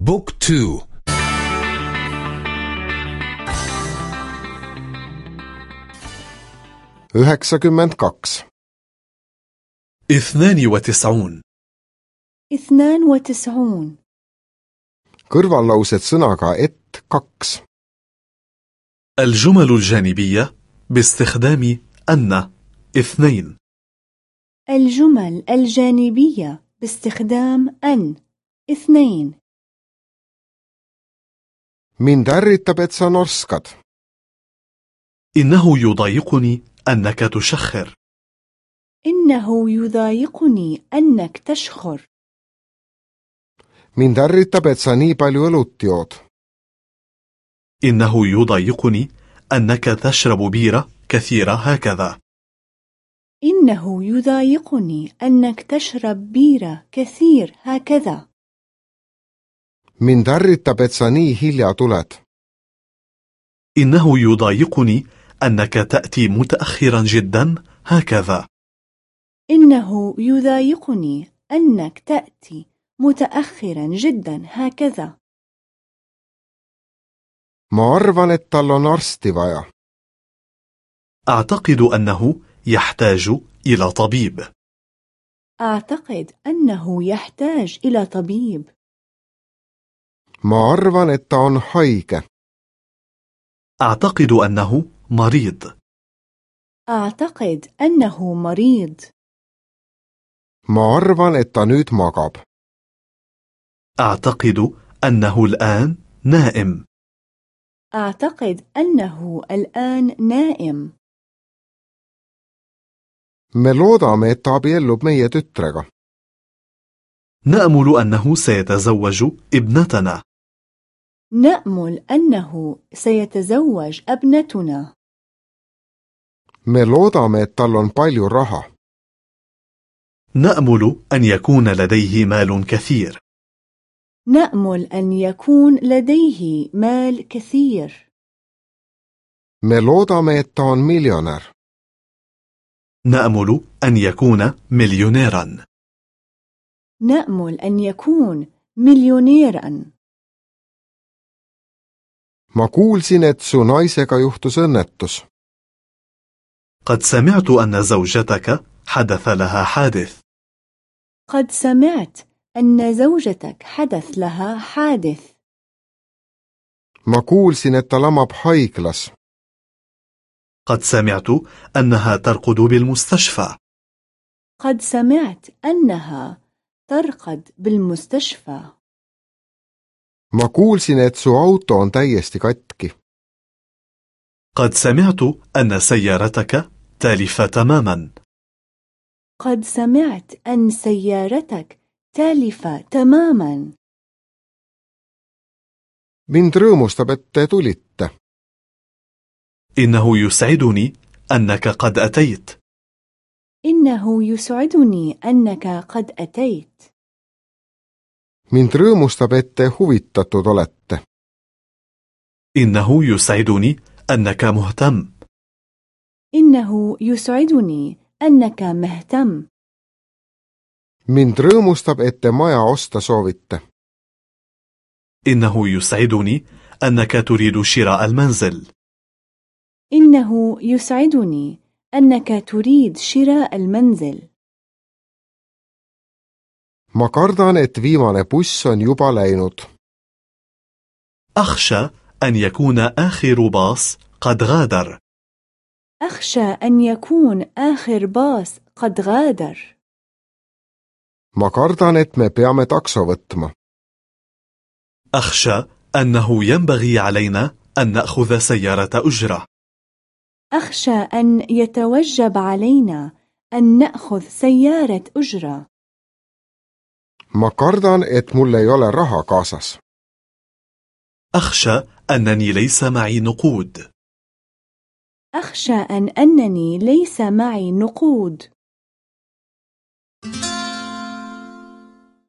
بوك تو. üheksakümmend kaks اثنان وتسعون. اثنان وتسعون. kõrvallaused sõnaga et kaks الجمل الجانبية باستخدام أن اثنين. الجمل الجانبية باستخدام أن اثنين. Mind ärritab et sa norskad. إنه يضايقني أنك تشخر. إنه يضايقني أنك تشخر. Mind ärritab et sa nii palju õlut jood. إنه يضايقني أنك تشرب بيرة كثيرة هكذا. إنه يضايقني أنك تشرب بيرة كثير هكذا. Mind ärritab et sa nii hilja tuled إنه يضايقني أنك تأتي متأخرا جدا هكذا. إنه يضايقني أنك تأتي متأخرا جدا هكذا. Ma arvan et tal on أعتقد أنه يحتاج إلى طبيب. أعتقد أنه يحتاج إلى طبيب. Ma arvan et ta on haige أعتقد أنه مريض. أعتقد أنه مريض. Ma arvan et ta nüüd magab أعتقد أنه الآن نائم. أعتقد أنه الآن نائم. Me loodame et ta abiellub meie tütrega. نأمل أنه سيتزوج ابنتنا. نأمل أنه سيتزوج ابنتنا. Me loodame et tal on palju raha. نأمل أن يكون لديه مال كثير. نأمل أن يكون لديه مال كثير. Me loodame et ta on miljonär. نأمل أن يكون مليونيرا. نأمل أن يكون مليونيرا. Ma kuulsin et su naisega juhtus õnnetus. قد سمعت أن زوجتك حدث لها حادث. قد سمعت أن زوجتك حدث لها حادث. Ma kuulsin et ta lamab haiglas. قد سمعت أنها ترقد بالمستشفى. قد سمعت أنها ترقد بالمستشفى. Ma kuulsin et su auto on täiesti katki. قد سمعت أن سيارتك تالفة تماما. قد سمعت أن سيارتك تالفة تماما. Mind rõõmustab et te tulite. إنه يسعدني أنك قد أتيت. إنه يسعدني أنك قد أتيت. Mind rõõmustab et te huvitatud olete. إنه يسعدني أنك مهتم. إنه يسعدني أنك مهتم. Mind rõõmustab et te maja osta soovite. إنه يسعدني أنك تريد شراء المنزل. إنه يسعدني أنك تريد شراء المنزل. Ma kardan et viimane buss on juba läinud. أخشى أن يكون آخر باص قد غادر. أخشى أن يكون آخر باص قد غادر. Ma kardan et me peame takso võtma. أخشى أنه ينبغي علينا أن نأخذ سيارة أجرة. أخشى أن يتوجب علينا أن نأخذ سيارة أجرة. Ma kardan et mul ei ole raha kaasas. أخشى أنني ليس معي نقود. أخشى أن أنني ليس معي نقود.